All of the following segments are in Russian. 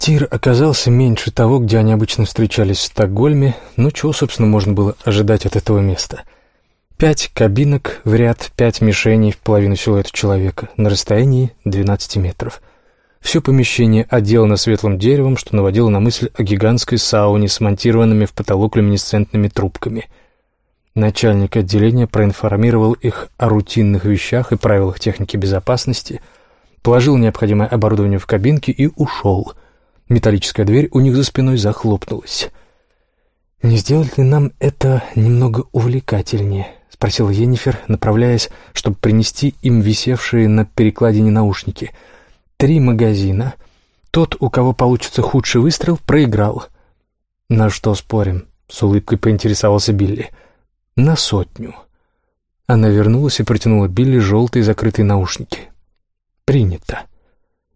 Тир оказался меньше того, где они обычно встречались в Стокгольме, ну чего, собственно, можно было ожидать от этого места. Пять кабинок в ряд, пять мишеней в половину силуэта человека на расстоянии 12 метров. Все помещение отделано светлым деревом, что наводило на мысль о гигантской сауне с монтированными в потолок люминесцентными трубками. Начальник отделения проинформировал их о рутинных вещах и правилах техники безопасности, положил необходимое оборудование в кабинки и ушел — Металлическая дверь у них за спиной захлопнулась. «Не сделать ли нам это немного увлекательнее?» — спросила Енифер, направляясь, чтобы принести им висевшие на перекладине наушники. «Три магазина. Тот, у кого получится худший выстрел, проиграл». «На что спорим?» — с улыбкой поинтересовался Билли. «На сотню». Она вернулась и протянула Билли желтые закрытые наушники. «Принято».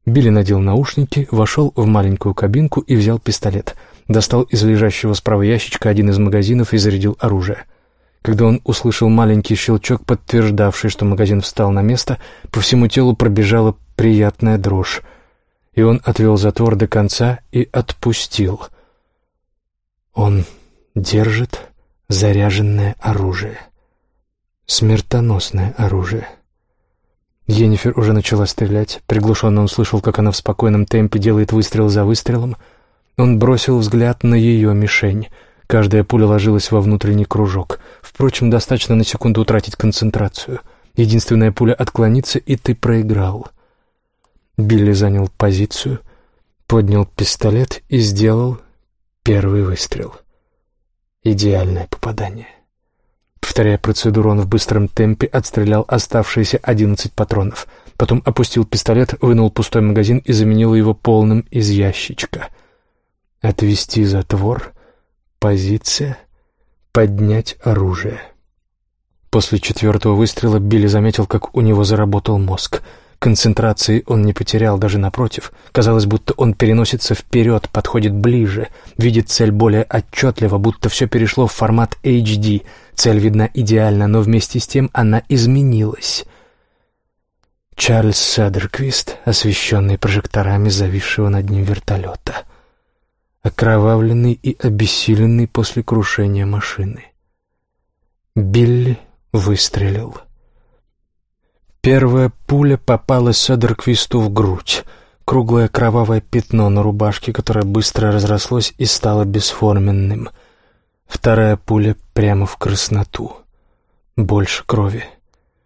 Билли надел наушники, вошел в маленькую кабинку и взял пистолет. Достал из лежащего справа ящичка один из магазинов и зарядил оружие. Когда он услышал маленький щелчок, подтверждавший, что магазин встал на место, по всему телу пробежала приятная дрожь, и он отвел затвор до конца и отпустил. Он держит заряженное оружие. Смертоносное оружие. Енифер уже начала стрелять. Приглушенно он слышал, как она в спокойном темпе делает выстрел за выстрелом. Он бросил взгляд на ее мишень. Каждая пуля ложилась во внутренний кружок. Впрочем, достаточно на секунду утратить концентрацию. Единственная пуля отклонится, и ты проиграл. Билли занял позицию, поднял пистолет и сделал первый выстрел. Идеальное попадание. Повторяя процедуру, он в быстром темпе отстрелял оставшиеся одиннадцать патронов. Потом опустил пистолет, вынул пустой магазин и заменил его полным из ящичка. Отвести затвор, позиция, поднять оружие. После четвертого выстрела Билли заметил, как у него заработал мозг — Концентрации он не потерял, даже напротив. Казалось, будто он переносится вперед, подходит ближе, видит цель более отчетливо, будто все перешло в формат HD. Цель видна идеально, но вместе с тем она изменилась. Чарльз Седерквист, освещенный прожекторами зависшего над ним вертолета. Окровавленный и обессиленный после крушения машины. Билли выстрелил. Первая пуля попала Сёдерквисту в грудь. Круглое кровавое пятно на рубашке, которое быстро разрослось и стало бесформенным. Вторая пуля прямо в красноту. Больше крови.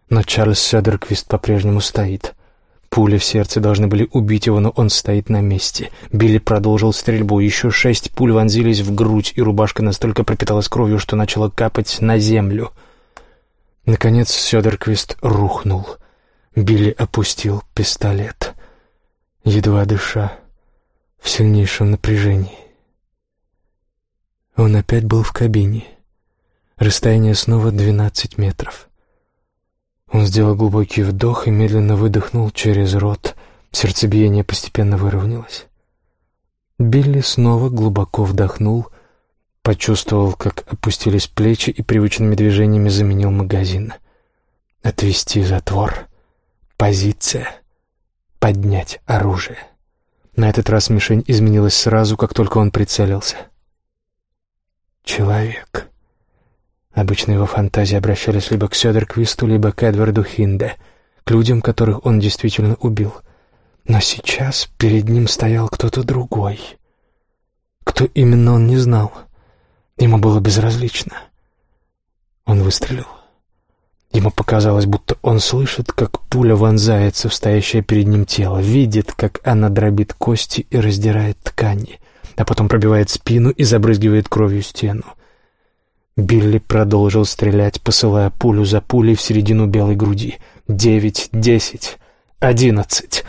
Но Чарльз Сёдерквист по-прежнему стоит. Пули в сердце должны были убить его, но он стоит на месте. Билли продолжил стрельбу. Еще шесть пуль вонзились в грудь, и рубашка настолько пропиталась кровью, что начала капать на землю. Наконец Сёдерквист рухнул — Билли опустил пистолет, едва дыша, в сильнейшем напряжении. Он опять был в кабине. Расстояние снова двенадцать метров. Он сделал глубокий вдох и медленно выдохнул через рот. Сердцебиение постепенно выровнялось. Билли снова глубоко вдохнул, почувствовал, как опустились плечи и привычными движениями заменил магазин. Отвести затвор — Позиция. Поднять оружие. На этот раз мишень изменилась сразу, как только он прицелился. Человек. Обычно его фантазии обращались либо к Сёдерквисту, либо к Эдварду Хинде, к людям, которых он действительно убил. Но сейчас перед ним стоял кто-то другой. Кто именно он не знал. Ему было безразлично. Он выстрелил. Ему показалось, будто он слышит, как пуля вонзается в стоящее перед ним тело, видит, как она дробит кости и раздирает ткани, а потом пробивает спину и забрызгивает кровью стену. Билли продолжил стрелять, посылая пулю за пулей в середину белой груди. Девять, десять, одиннадцать.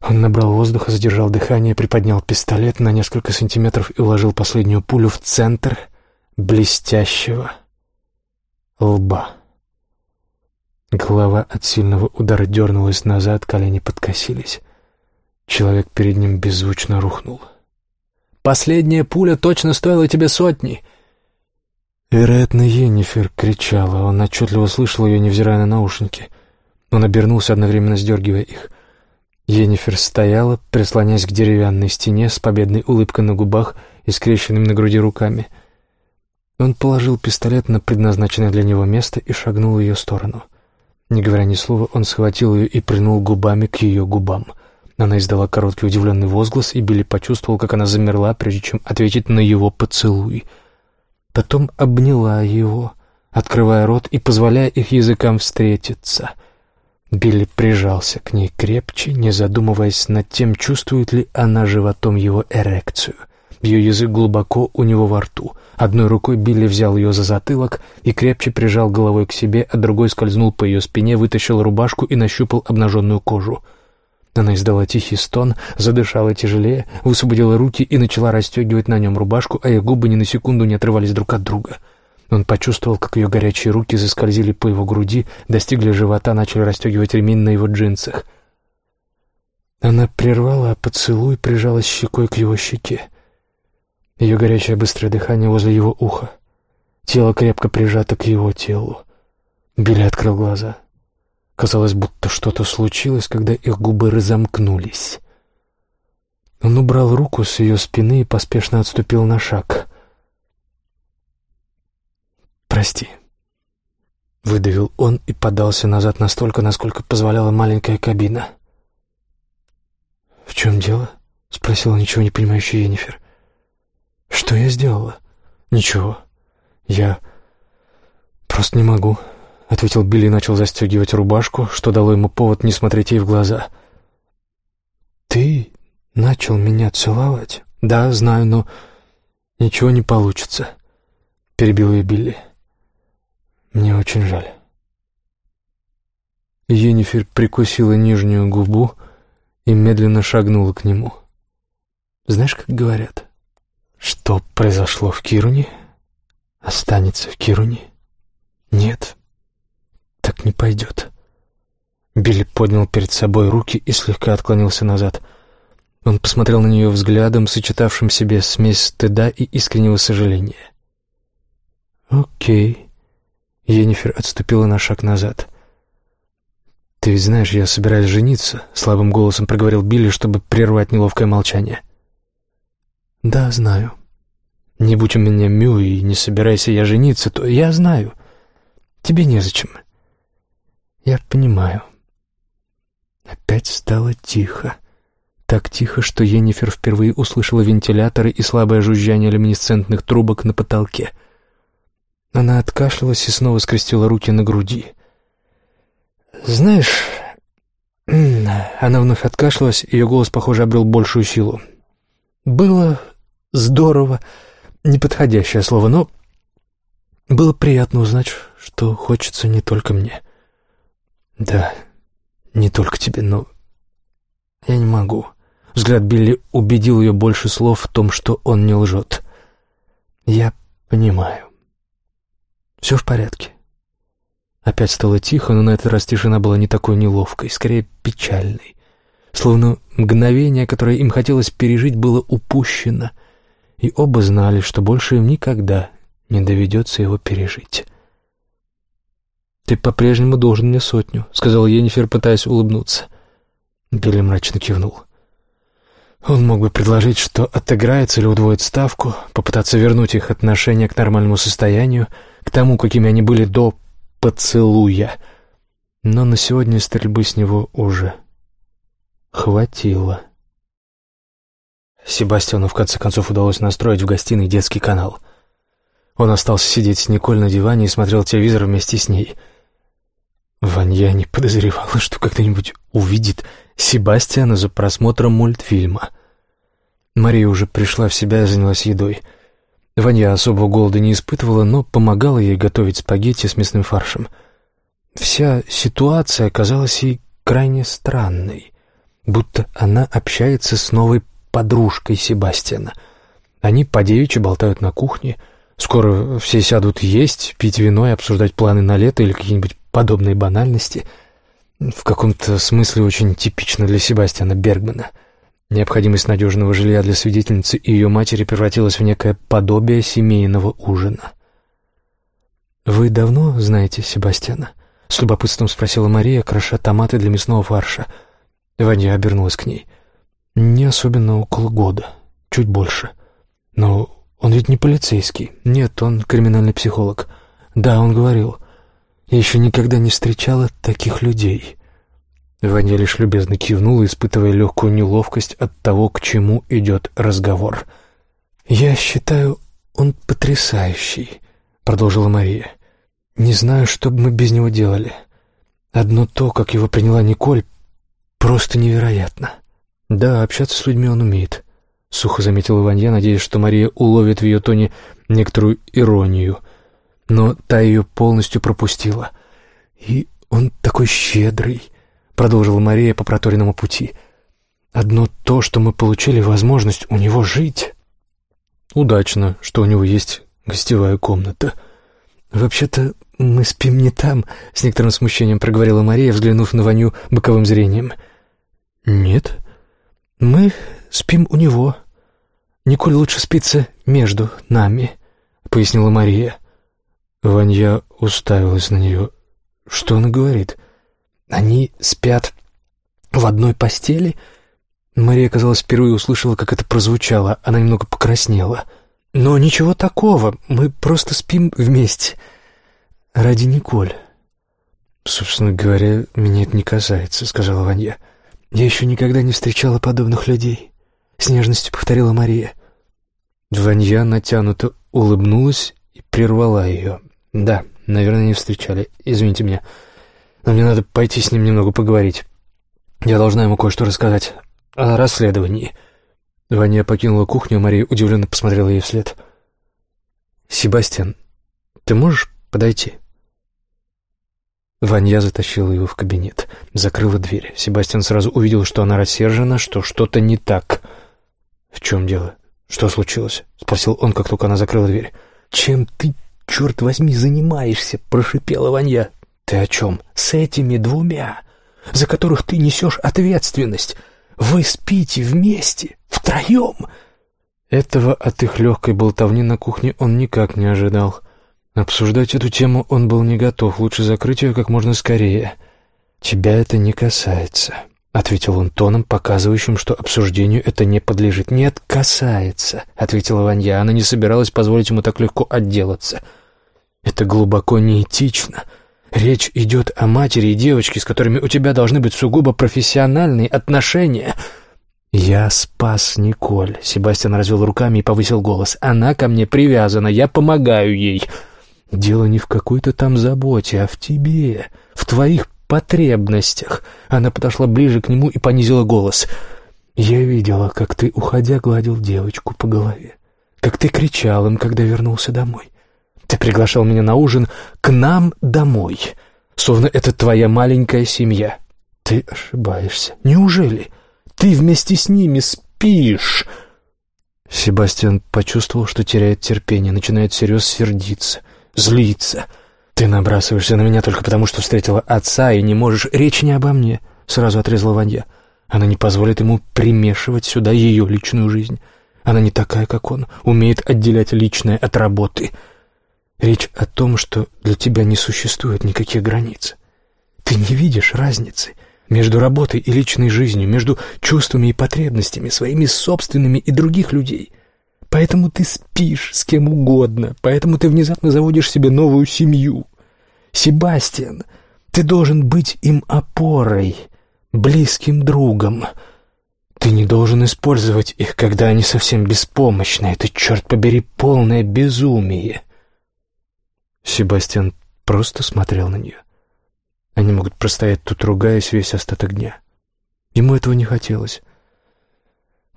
Он набрал воздуха, задержал дыхание, приподнял пистолет на несколько сантиметров и уложил последнюю пулю в центр блестящего лба. Голова от сильного удара дернулась назад, колени подкосились. Человек перед ним беззвучно рухнул. «Последняя пуля точно стоила тебе сотни!» Вероятно, Енифер кричала. Он отчетливо слышал ее, невзирая на наушники. Он обернулся, одновременно сдергивая их. Енифер стояла, прислонясь к деревянной стене с победной улыбкой на губах и скрещенными на груди руками. Он положил пистолет на предназначенное для него место и шагнул в ее сторону. Не говоря ни слова, он схватил ее и прынул губами к ее губам. Она издала короткий удивленный возглас, и Билли почувствовал, как она замерла, прежде чем ответить на его поцелуй. Потом обняла его, открывая рот и позволяя их языкам встретиться. Билли прижался к ней крепче, не задумываясь над тем, чувствует ли она животом его эрекцию. Ее язык глубоко у него во рту. Одной рукой Билли взял ее за затылок и крепче прижал головой к себе, а другой скользнул по ее спине, вытащил рубашку и нащупал обнаженную кожу. Она издала тихий стон, задышала тяжелее, высвободила руки и начала расстегивать на нем рубашку, а ее губы ни на секунду не отрывались друг от друга — он почувствовал, как ее горячие руки заскользили по его груди, достигли живота, начали расстегивать ремень на его джинсах. Она прервала поцелуй, прижалась щекой к его щеке. Ее горячее быстрое дыхание возле его уха. Тело крепко прижато к его телу. Билли открыл глаза. Казалось, будто что-то случилось, когда их губы разомкнулись. Он убрал руку с ее спины и поспешно отступил на шаг. «Прости», — выдавил он и подался назад настолько, насколько позволяла маленькая кабина. «В чем дело?» — спросила ничего не понимающая Енифер. «Что я сделала?» «Ничего. Я просто не могу», — ответил Билли и начал застегивать рубашку, что дало ему повод не смотреть ей в глаза. «Ты начал меня целовать?» «Да, знаю, но ничего не получится», — перебил ее Билли. Мне очень жаль. Енифер прикусила нижнюю губу и медленно шагнула к нему. Знаешь, как говорят, что произошло в Кируне, останется в Кируне? Нет, так не пойдет. Билли поднял перед собой руки и слегка отклонился назад. Он посмотрел на нее взглядом, сочетавшим в себе смесь стыда и искреннего сожаления. «Окей», Енифер отступила на шаг назад. «Ты ведь знаешь, я собираюсь жениться», — слабым голосом проговорил Билли, чтобы прервать неловкое молчание. «Да, знаю. Не будь у меня Мю и не собирайся я жениться, то я знаю. Тебе незачем. Я понимаю». Опять стало тихо. Так тихо, что Енифер впервые услышала вентиляторы и слабое жужжание люминесцентных трубок на потолке — она откашлялась и снова скрестила руки на груди. «Знаешь...» Она вновь откашлялась, ее голос, похоже, обрел большую силу. «Было здорово, неподходящее слово, но было приятно узнать, что хочется не только мне. Да, не только тебе, но я не могу». Взгляд Билли убедил ее больше слов в том, что он не лжет. «Я понимаю». Все в порядке. Опять стало тихо, но на этот раз тишина была не такой неловкой, скорее печальной. Словно мгновение, которое им хотелось пережить, было упущено, и оба знали, что больше им никогда не доведется его пережить. «Ты по-прежнему должен мне сотню», — сказал Енифер, пытаясь улыбнуться. Билли мрачно кивнул. Он мог бы предложить, что отыграется или удвоит ставку, попытаться вернуть их отношения к нормальному состоянию — к тому, какими они были до поцелуя. Но на сегодня стрельбы с него уже хватило. Себастьяну в конце концов удалось настроить в гостиной детский канал. Он остался сидеть с Николь на диване и смотрел телевизор вместе с ней. Ванья не подозревала, что когда-нибудь увидит Себастьяна за просмотром мультфильма. Мария уже пришла в себя и занялась едой — Ваня особого голода не испытывала, но помогала ей готовить спагетти с мясным фаршем. Вся ситуация оказалась ей крайне странной, будто она общается с новой подружкой Себастьяна. Они по девичьи болтают на кухне, скоро все сядут есть, пить вино и обсуждать планы на лето или какие-нибудь подобные банальности. В каком-то смысле очень типично для Себастьяна Бергмана — Необходимость надежного жилья для свидетельницы и ее матери превратилась в некое подобие семейного ужина. «Вы давно знаете Себастьяна?» — с любопытством спросила Мария, кроша томаты для мясного фарша. Ваня обернулась к ней. «Не особенно около года, чуть больше. Но он ведь не полицейский. Нет, он криминальный психолог. Да, он говорил. Я еще никогда не встречала таких людей». Ваня лишь любезно кивнула, испытывая легкую неловкость от того, к чему идет разговор. «Я считаю, он потрясающий», — продолжила Мария. «Не знаю, что бы мы без него делали. Одно то, как его приняла Николь, просто невероятно. Да, общаться с людьми он умеет», — сухо заметила Ванья, надеясь, что Мария уловит в ее тоне некоторую иронию. Но та ее полностью пропустила. «И он такой щедрый», — продолжила Мария по проторенному пути. «Одно то, что мы получили возможность у него жить». «Удачно, что у него есть гостевая комната». «Вообще-то мы спим не там», — с некоторым смущением проговорила Мария, взглянув на Ваню боковым зрением. «Нет, мы спим у него. Николь лучше спится между нами», — пояснила Мария. Ванья уставилась на нее. «Что она говорит? Они спят в одной постели?» Мария, казалось, впервые услышала, как это прозвучало. Она немного покраснела. «Но ничего такого. Мы просто спим вместе. Ради Николь». «Собственно говоря, меня это не касается», — сказала Ванья. «Я еще никогда не встречала подобных людей», — с нежностью повторила Мария. Ванья натянуто улыбнулась и прервала ее. «Да, наверное, не встречали. Извините меня. Но мне надо пойти с ним немного поговорить. Я должна ему кое-что рассказать о расследовании». Ваня покинула кухню, Мария удивленно посмотрела ей вслед. «Себастьян, ты можешь подойти?» Ваня затащила его в кабинет, закрыла дверь. Себастьян сразу увидел, что она рассержена, что что-то не так. «В чем дело? Что случилось?» — спросил он, как только она закрыла дверь. «Чем ты, черт возьми, занимаешься?» — прошипела Ванья. «Ты о чем? С этими двумя, за которых ты несешь ответственность. Вы спите вместе, втроем!» Этого от их легкой болтовни на кухне он никак не ожидал. Обсуждать эту тему он был не готов, лучше закрыть ее как можно скорее. «Тебя это не касается», — ответил он тоном, показывающим, что обсуждению это не подлежит. «Нет, касается», — ответила Ванья. Она не собиралась позволить ему так легко отделаться. «Это глубоко неэтично. Речь идет о матери и девочке, с которыми у тебя должны быть сугубо профессиональные отношения». «Я спас Николь», — Себастьян развел руками и повысил голос. «Она ко мне привязана, я помогаю ей». «Дело не в какой-то там заботе, а в тебе, в твоих потребностях». Она подошла ближе к нему и понизила голос. «Я видела, как ты, уходя, гладил девочку по голове, как ты кричал им, когда вернулся домой. Ты приглашал меня на ужин к нам домой, словно это твоя маленькая семья. Ты ошибаешься. Неужели ты вместе с ними спишь?» Себастьян почувствовал, что теряет терпение, начинает всерьез сердиться, злиться. «Ты набрасываешься на меня только потому, что встретила отца и не можешь... Речь не обо мне», — сразу отрезала Ванья. «Она не позволит ему примешивать сюда ее личную жизнь. Она не такая, как он, умеет отделять личное от работы». Речь о том, что для тебя не существует никаких границ. Ты не видишь разницы между работой и личной жизнью, между чувствами и потребностями, своими собственными и других людей. Поэтому ты спишь с кем угодно, поэтому ты внезапно заводишь себе новую семью. Себастьян, ты должен быть им опорой, близким другом. Ты не должен использовать их, когда они совсем беспомощны. Это, черт побери, полное безумие. Себастьян просто смотрел на нее. Они могут простоять тут, ругаясь весь остаток дня. Ему этого не хотелось.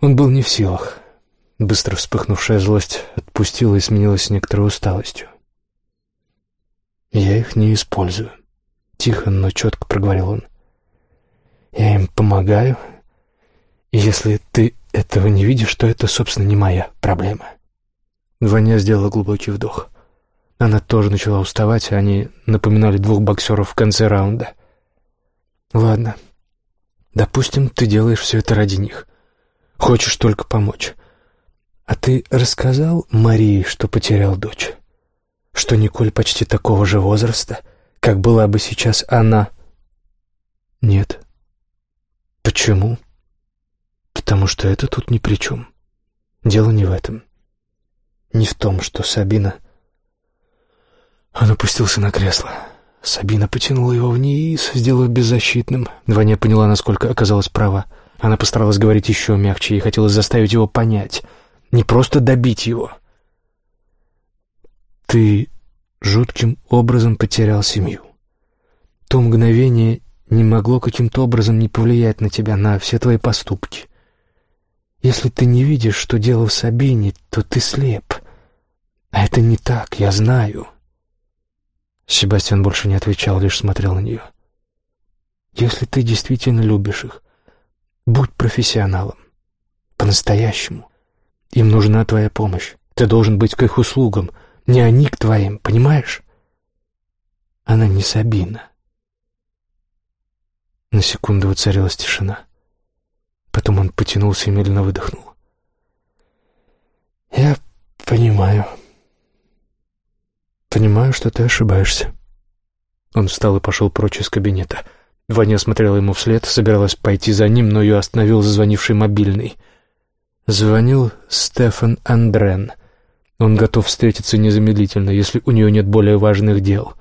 Он был не в силах. Быстро вспыхнувшая злость отпустила и сменилась некоторой усталостью. «Я их не использую», — тихо, но четко проговорил он. «Я им помогаю, и если ты этого не видишь, то это, собственно, не моя проблема». Ваня сделала глубокий вдох. Она тоже начала уставать, и они напоминали двух боксеров в конце раунда. «Ладно. Допустим, ты делаешь все это ради них. Хочешь только помочь. А ты рассказал Марии, что потерял дочь? Что Николь почти такого же возраста, как была бы сейчас она?» «Нет». Почему? Потому что это тут ни при чем. Дело не в этом. Не в том, что Сабина... Он опустился на кресло. Сабина потянула его вниз, сделав беззащитным. Ваня поняла, насколько оказалась права. Она постаралась говорить еще мягче и хотела заставить его понять. Не просто добить его. «Ты жутким образом потерял семью. То мгновение не могло каким-то образом не повлиять на тебя, на все твои поступки. Если ты не видишь, что дело в Сабине, то ты слеп. А это не так, я знаю. Себастьян больше не отвечал, лишь смотрел на нее. Если ты действительно любишь их, будь профессионалом. По-настоящему. Им нужна твоя помощь. Ты должен быть к их услугам, не они к твоим, понимаешь? Она не Сабина. На секунду воцарилась тишина. Потом он потянулся и медленно выдохнул. «Я понимаю. Понимаю, что ты ошибаешься». Он встал и пошел прочь из кабинета. Ваня смотрела ему вслед, собиралась пойти за ним, но ее остановил зазвонивший мобильный. Звонил Стефан Андрен. Он готов встретиться незамедлительно, если у нее нет более важных дел.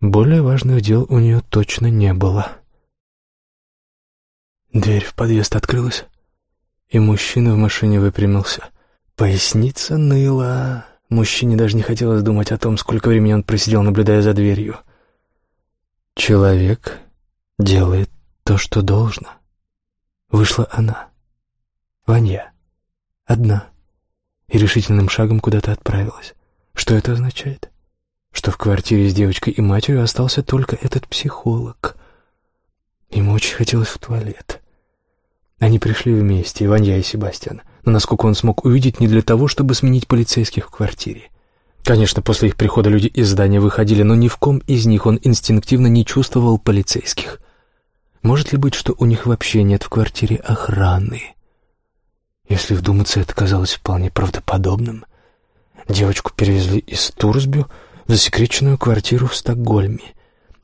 Более важных дел у нее точно не было. Дверь в подъезд открылась, и мужчина в машине выпрямился. Поясница ныла. Мужчине даже не хотелось думать о том, сколько времени он просидел, наблюдая за дверью. Человек делает то, что должно. Вышла она, Ваня, одна, и решительным шагом куда-то отправилась. Что это означает? Что в квартире с девочкой и матерью остался только этот психолог. Ему очень хотелось в туалет. Они пришли вместе, Ванья и Себастьян, но насколько он смог увидеть, не для того, чтобы сменить полицейских в квартире. Конечно, после их прихода люди из здания выходили, но ни в ком из них он инстинктивно не чувствовал полицейских. Может ли быть, что у них вообще нет в квартире охраны? Если вдуматься, это казалось вполне правдоподобным. Девочку перевезли из Турсбю в засекреченную квартиру в Стокгольме —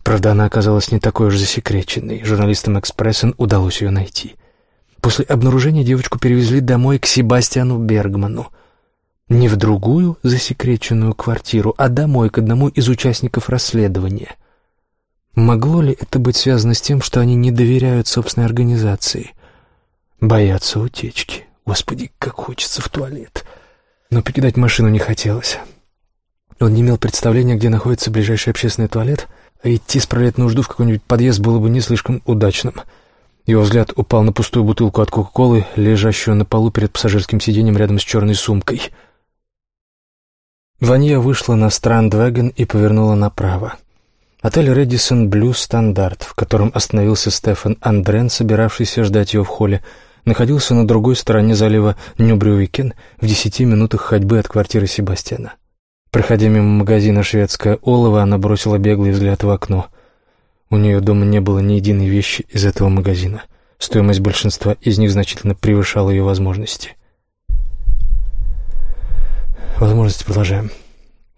Правда, она оказалась не такой уж засекреченной. Журналистам «Экспрессен» удалось ее найти. После обнаружения девочку перевезли домой к Себастьяну Бергману. Не в другую засекреченную квартиру, а домой к одному из участников расследования. Могло ли это быть связано с тем, что они не доверяют собственной организации? Боятся утечки. Господи, как хочется в туалет. Но покидать машину не хотелось. Он не имел представления, где находится ближайший общественный туалет — а идти справлять нужду в какой-нибудь подъезд было бы не слишком удачным. Его взгляд упал на пустую бутылку от Кока-Колы, лежащую на полу перед пассажирским сиденьем рядом с черной сумкой. Ванья вышла на Страндвеген и повернула направо. Отель «Radisson Blu Strand», в котором остановился Стефан Андрен, собиравшийся ждать ее в холле, находился на другой стороне залива Нюбрювикен в десяти минутах ходьбы от квартиры Себастьяна. Проходя мимо магазина «Шведское олово», она бросила беглый взгляд в окно. У нее дома не было ни единой вещи из этого магазина. Стоимость большинства из них значительно превышала ее возможности. Возможности продолжаем.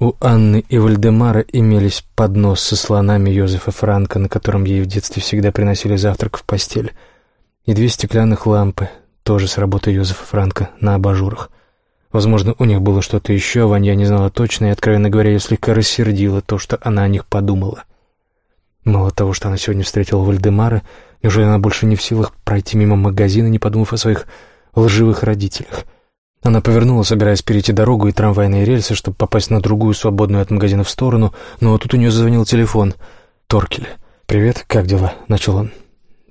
У Анны и Вальдемара имелись поднос со слонами Йозефа Франка, на котором ей в детстве всегда приносили завтрак в постель, и две стеклянных лампы, тоже с работы Йозефа Франка, на абажурах. Возможно, у них было что-то еще, Ваня не знала точно, и, откровенно говоря, ее слегка рассердило то, что она о них подумала. Мало того, что она сегодня встретила Вальдемара, неужели она больше не в силах пройти мимо магазина, не подумав о своих лживых родителях? Она повернула, собираясь перейти дорогу и трамвайные рельсы, чтобы попасть на другую, свободную от магазина в сторону, но тут у нее зазвонил телефон. Торкель. «Привет, как дела?» — начал он.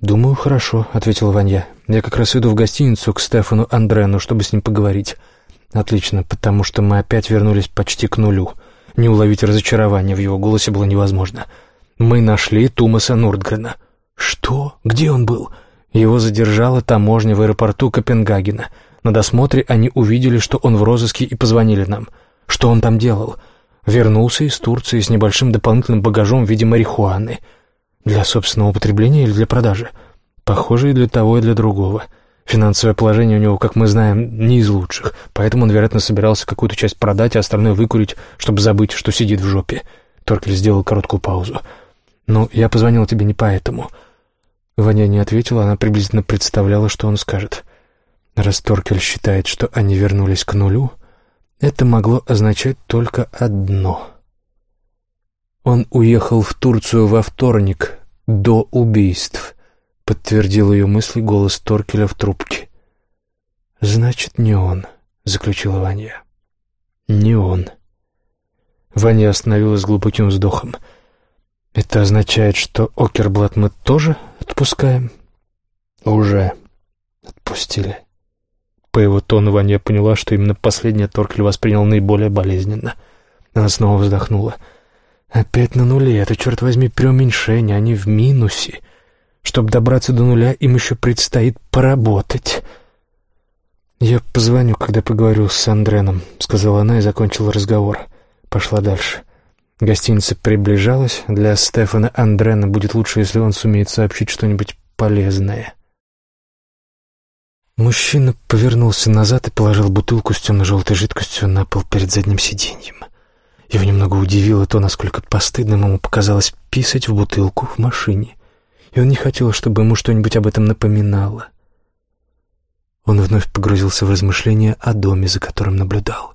«Думаю, хорошо», — ответила Ваня. «Я как раз иду в гостиницу к Стефану Андрену, чтобы с ним поговорить». Отлично, потому что мы опять вернулись почти к нулю. Не уловить разочарование в его голосе было невозможно. Мы нашли Тумаса Нурдгрена. Что? Где он был? Его задержала таможня в аэропорту Копенгагена. На досмотре они увидели, что он в розыске и позвонили нам. Что он там делал? Вернулся из Турции с небольшим дополнительным багажом в виде марихуаны. Для собственного употребления или для продажи? Похоже, и для того, и для другого. — Финансовое положение у него, как мы знаем, не из лучших, поэтому он, вероятно, собирался какую-то часть продать, а остальное выкурить, чтобы забыть, что сидит в жопе. Торкель сделал короткую паузу. «Ну, я позвонил тебе не поэтому». Ваня не ответила, она приблизительно представляла, что он скажет. Раз Торкель считает, что они вернулись к нулю, это могло означать только одно. Он уехал в Турцию во вторник, до убийств, подтвердил ее мысли голос Торкеля в трубке. «Значит, не он», — заключила Ваня. «Не он». Ваня остановилась глубоким вздохом. «Это означает, что Окерблат мы тоже отпускаем?» «Уже отпустили». По его тону Ваня поняла, что именно последний Торкель воспринял наиболее болезненно. Она снова вздохнула. «Опять на нуле. Это, черт возьми, преуменьшение, они в минусе. Чтобы добраться до нуля, им еще предстоит поработать». «Я позвоню, когда поговорю с Андреном», — сказала она и закончила разговор. Пошла дальше. Гостиница приближалась. Для Стефана Андрена будет лучше, если он сумеет сообщить что-нибудь полезное. Мужчина повернулся назад и положил бутылку с темно-желтой жидкостью на пол перед задним сиденьем. Его немного удивило то, насколько постыдным ему показалось писать в бутылку в машине, и он не хотел, чтобы ему что-нибудь об этом напоминало. Он вновь погрузился в размышления о доме, за которым наблюдал.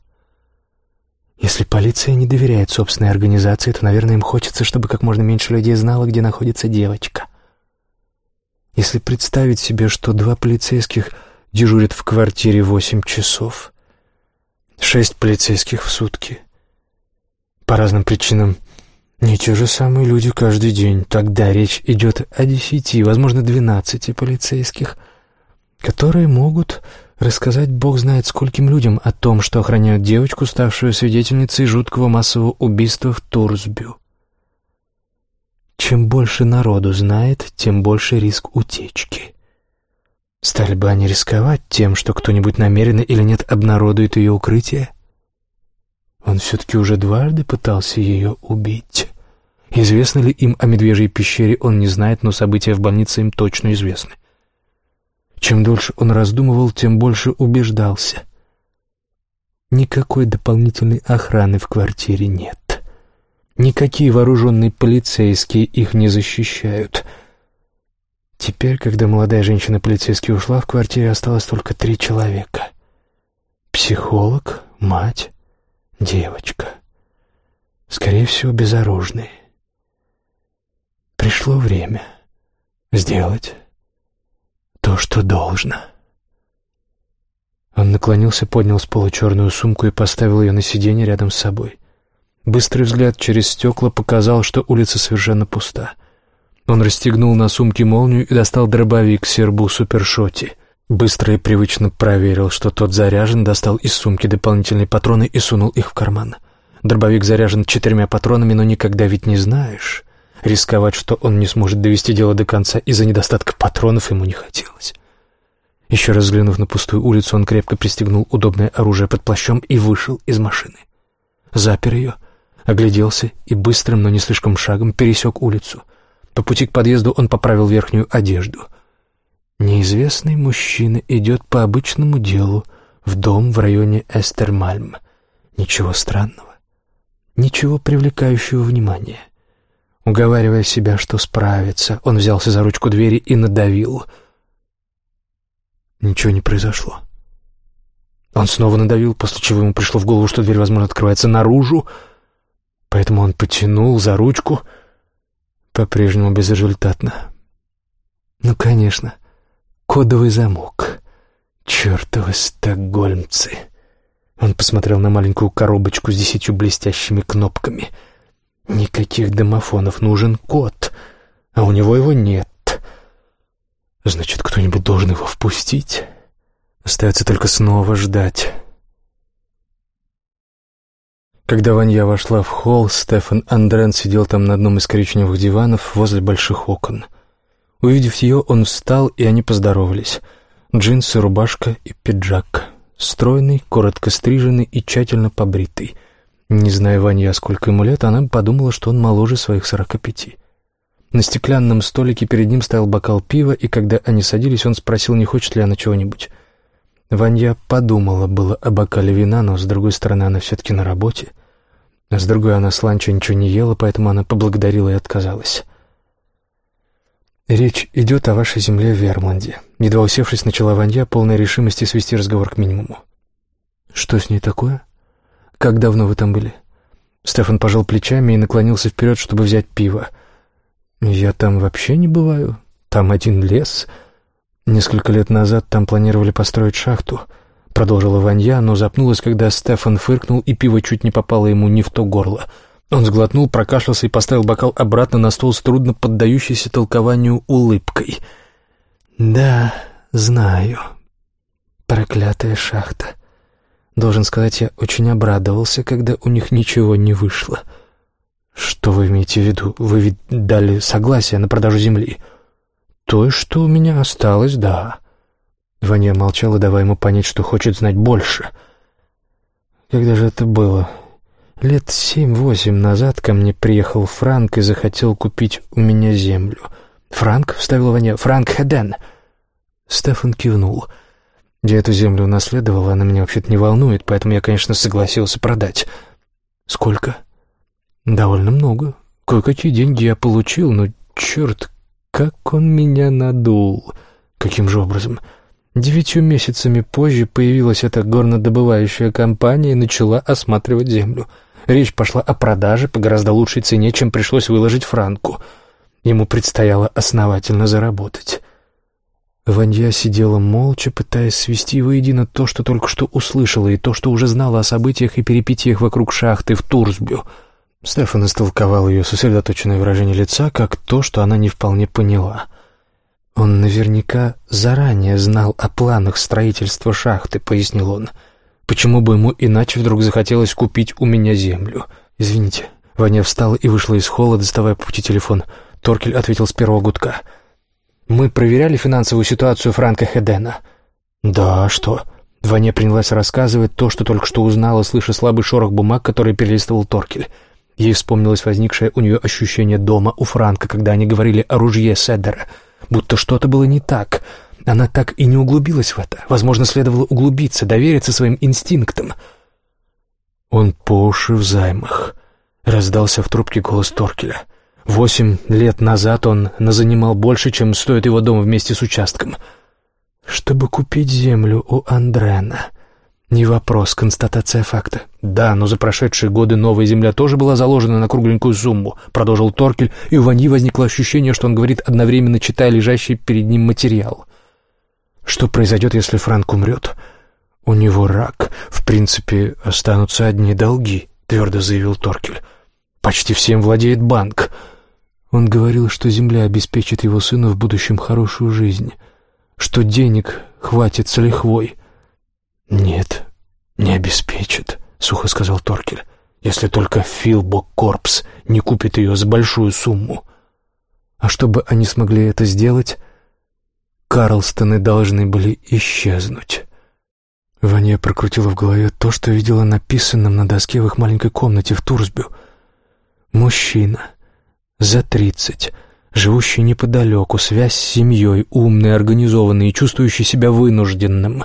Если полиция не доверяет собственной организации, то, наверное, им хочется, чтобы как можно меньше людей знало, где находится девочка. Если представить себе, что два полицейских дежурят в квартире восемь часов, шесть полицейских в сутки, по разным причинам, не те же самые люди каждый день, тогда речь идет о десяти, возможно, двенадцати полицейских, которые могут рассказать бог знает скольким людям о том, что охраняют девочку, ставшую свидетельницей жуткого массового убийства в Турсбю. Чем больше народу знает, тем больше риск утечки. Стали бы они рисковать тем, что кто-нибудь намеренно или нет обнародует ее укрытие? Он все-таки уже дважды пытался ее убить. Известно ли им о медвежьей пещере, он не знает, но события в больнице им точно известны. Чем дольше он раздумывал, тем больше убеждался. Никакой дополнительной охраны в квартире нет. Никакие вооруженные полицейские их не защищают. Теперь, когда молодая женщина-полицейский ушла, в квартире осталось только три человека. Психолог, мать, девочка. Скорее всего, безоружные. Пришло время сделать то, что должно. Он наклонился, поднял с пола черную сумку и поставил ее на сиденье рядом с собой. Быстрый взгляд через стекла показал, что улица совершенно пуста. Он расстегнул на сумке молнию и достал дробовик сербу супершоти. Быстро и привычно проверил, что тот заряжен, достал из сумки дополнительные патроны и сунул их в карман. Дробовик заряжен четырьмя патронами, но никогда ведь не знаешь. Рисковать, что он не сможет довести дело до конца из-за недостатка патронов, ему не хотелось. Еще раз взглянув на пустую улицу, он крепко пристегнул удобное оружие под плащом и вышел из машины. Запер ее, огляделся и быстрым, но не слишком шагом пересек улицу. По пути к подъезду он поправил верхнюю одежду. Неизвестный мужчина идет по обычному делу в дом в районе Эстермальм. Ничего странного, ничего привлекающего внимания. Уговаривая себя, что справится, он взялся за ручку двери и надавил. Ничего не произошло. Он снова надавил, после чего ему пришло в голову, что дверь, возможно, открывается наружу, поэтому он потянул за ручку, по-прежнему безрезультатно. Ну, конечно, кодовый замок. Чертовы стокгольмцы. Он посмотрел на маленькую коробочку с десятью блестящими кнопками — Никаких домофонов, нужен код, а у него его нет. Значит, кто-нибудь должен его впустить. Остается только снова ждать. Когда Ванья вошла в холл, Стефан Андрен сидел там на одном из коричневых диванов возле больших окон. Увидев ее, он встал, и они поздоровались. Джинсы, рубашка и пиджак. Стройный, коротко стриженный и тщательно побритый — не зная Ванья, сколько ему лет, она подумала, что он моложе своих сорока пяти. На стеклянном столике перед ним стоял бокал пива, и когда они садились, он спросил, не хочет ли она чего-нибудь. Ванья подумала было о бокале вина, но, с другой стороны, она все-таки на работе. А с другой, она с ланча ничего не ела, поэтому она поблагодарила и отказалась. «Речь идет о вашей земле в Вермланде», — едва усевшись, начала Ванья, полной решимости свести разговор к минимуму. «Что с ней такое? Как давно вы там были?» Стефан пожал плечами и наклонился вперед, чтобы взять пиво. «Я там вообще не бываю. Там один лес. Несколько лет назад там планировали построить шахту», — продолжила Ванья, но запнулась, когда Стефан фыркнул, и пиво чуть не попало ему не в то горло. Он сглотнул, прокашлялся и поставил бокал обратно на стол с трудно поддающейся толкованию улыбкой. «Да, знаю. Проклятая шахта. Должен сказать, я очень обрадовался, когда у них ничего не вышло. Что вы имеете в виду? Вы ведь дали согласие на продажу земли?» «То, что у меня осталось, да». Ваня молчала, давая ему понять, что хочет знать больше. «Когда же это было?» Лет семь-восемь назад ко мне приехал Франк и захотел купить у меня землю. «Франк?» — вставила Ваня. «Франк Хеден!» Стефан кивнул. «Я эту землю унаследовал, она меня вообще-то не волнует, поэтому я, конечно, согласился продать». «Сколько?» «Довольно много. Кое-какие деньги я получил, но, черт, как он меня надул!» «Каким же образом?» Девятью месяцами позже появилась эта горнодобывающая компания и начала осматривать землю — Речь пошла о продаже по гораздо лучшей цене, чем пришлось выложить Франку. Ему предстояло основательно заработать. Ванья сидела молча, пытаясь свести воедино то, что только что услышала, и то, что уже знала о событиях и перипетиях вокруг шахты в Турсбю. Стефан истолковал ее сосредоточенное выражение лица как то, что она не вполне поняла. «Он наверняка заранее знал о планах строительства шахты», — пояснил он. — Почему бы ему иначе вдруг захотелось купить у меня землю? Извините. Ваня встала и вышла из холла, доставая по пути телефон. Торкель ответил с первого гудка. «Мы проверяли финансовую ситуацию Франка Хедена». «Да, что?» Ваня принялась рассказывать то, что только что узнала, слыша слабый шорох бумаг, который перелистывал Торкель. Ей вспомнилось возникшее у нее ощущение дома у Франка, когда они говорили о ружье Седера, будто что-то было не так — она так и не углубилась в это. Возможно, следовало углубиться, довериться своим инстинктам. Он по уши в займах. Раздался в трубке голос Торкеля. Восемь лет назад он назанимал больше, чем стоит его дом вместе с участком. Чтобы купить землю у Андрена. Не вопрос, констатация факта. Да, но за прошедшие годы новая земля тоже была заложена на кругленькую сумму, продолжил Торкель, и у Ваньи возникло ощущение, что он говорит, одновременно читая лежащий перед ним материал. Что произойдет, если Франк умрет? У него рак. В принципе, останутся одни долги, твердо заявил Торкель. Почти всем владеет банк. Он говорил, что земля обеспечит его сыну в будущем хорошую жизнь, что денег хватит с лихвой. «Нет, не обеспечит», — сухо сказал Торкель, «если только Филбок Корпс не купит ее за большую сумму». А чтобы они смогли это сделать, Карлстоны должны были исчезнуть. Ваня прокрутила в голове то, что видела написанным на доске в их маленькой комнате в Турсбю. Мужчина, за тридцать, живущий неподалеку, связь с семьей, умный, организованный и чувствующий себя вынужденным.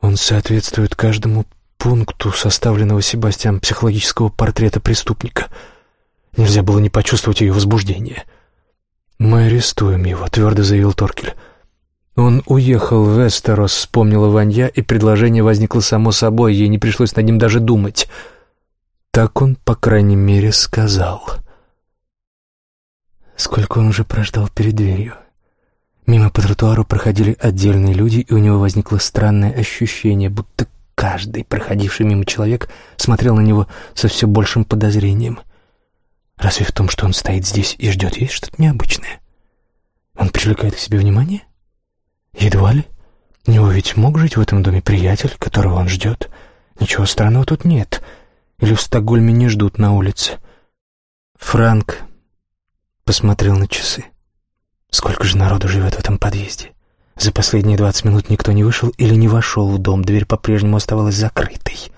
Он соответствует каждому пункту составленного Себастьян психологического портрета преступника. Нельзя было не почувствовать ее возбуждение — «Мы арестуем его», — твердо заявил Торкель. «Он уехал в Вестерос», — вспомнила Ванья, и предложение возникло само собой, ей не пришлось над ним даже думать. Так он, по крайней мере, сказал. Сколько он уже прождал перед дверью. Мимо по тротуару проходили отдельные люди, и у него возникло странное ощущение, будто каждый проходивший мимо человек смотрел на него со все большим подозрением — Разве в том, что он стоит здесь и ждет, есть что-то необычное? Он привлекает к себе внимание? Едва ли. У него ведь мог жить в этом доме приятель, которого он ждет. Ничего странного тут нет. Или в Стокгольме не ждут на улице. Франк посмотрел на часы. Сколько же народу живет в этом подъезде? За последние двадцать минут никто не вышел или не вошел в дом, дверь по-прежнему оставалась закрытой.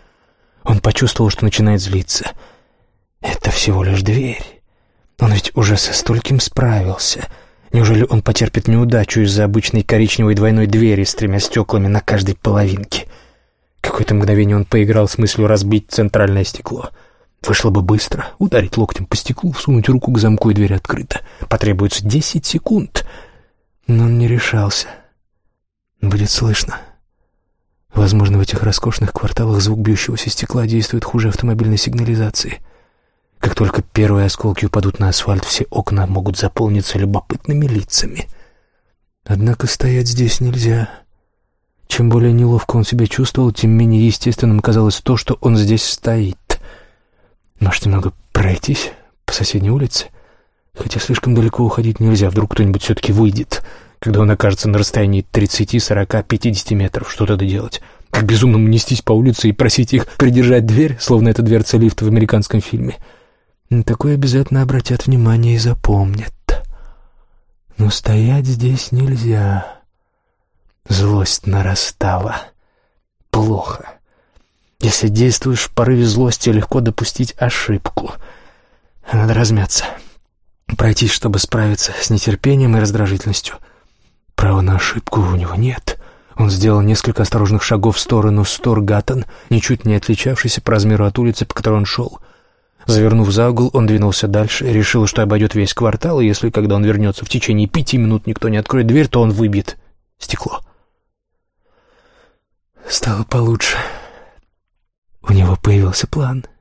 Он почувствовал, что начинает злиться — это всего лишь дверь. Он ведь уже со стольким справился. Неужели он потерпит неудачу из-за обычной коричневой двойной двери с тремя стеклами на каждой половинке? Какое-то мгновение он поиграл с мыслью разбить центральное стекло. Вышло бы быстро. Ударить локтем по стеклу, всунуть руку к замку, и дверь открыта. Потребуется десять секунд. Но он не решался. Будет слышно. Возможно, в этих роскошных кварталах звук бьющегося стекла действует хуже автомобильной сигнализации. Как только первые осколки упадут на асфальт, все окна могут заполниться любопытными лицами. Однако стоять здесь нельзя. Чем более неловко он себя чувствовал, тем менее естественным казалось то, что он здесь стоит. Может, немного пройтись по соседней улице? Хотя слишком далеко уходить нельзя, вдруг кто-нибудь все-таки выйдет, когда он окажется на расстоянии 30, 40, 50 метров. Что тогда делать? Как безумно нестись по улице и просить их придержать дверь, словно это дверца лифта в американском фильме. На такое обязательно обратят внимание и запомнят. Но стоять здесь нельзя. Злость нарастала. Плохо. Если действуешь в порыве злости, легко допустить ошибку. Надо размяться. Пройтись, чтобы справиться с нетерпением и раздражительностью. Права на ошибку у него нет. Он сделал несколько осторожных шагов в сторону Сторгаттен, ничуть не отличавшийся по размеру от улицы, по которой он шел. Завернув за угол, он двинулся дальше, решил, что обойдет весь квартал, и если, когда он вернется в течение пяти минут, никто не откроет дверь, то он выбьет стекло. Стало получше. У него появился план —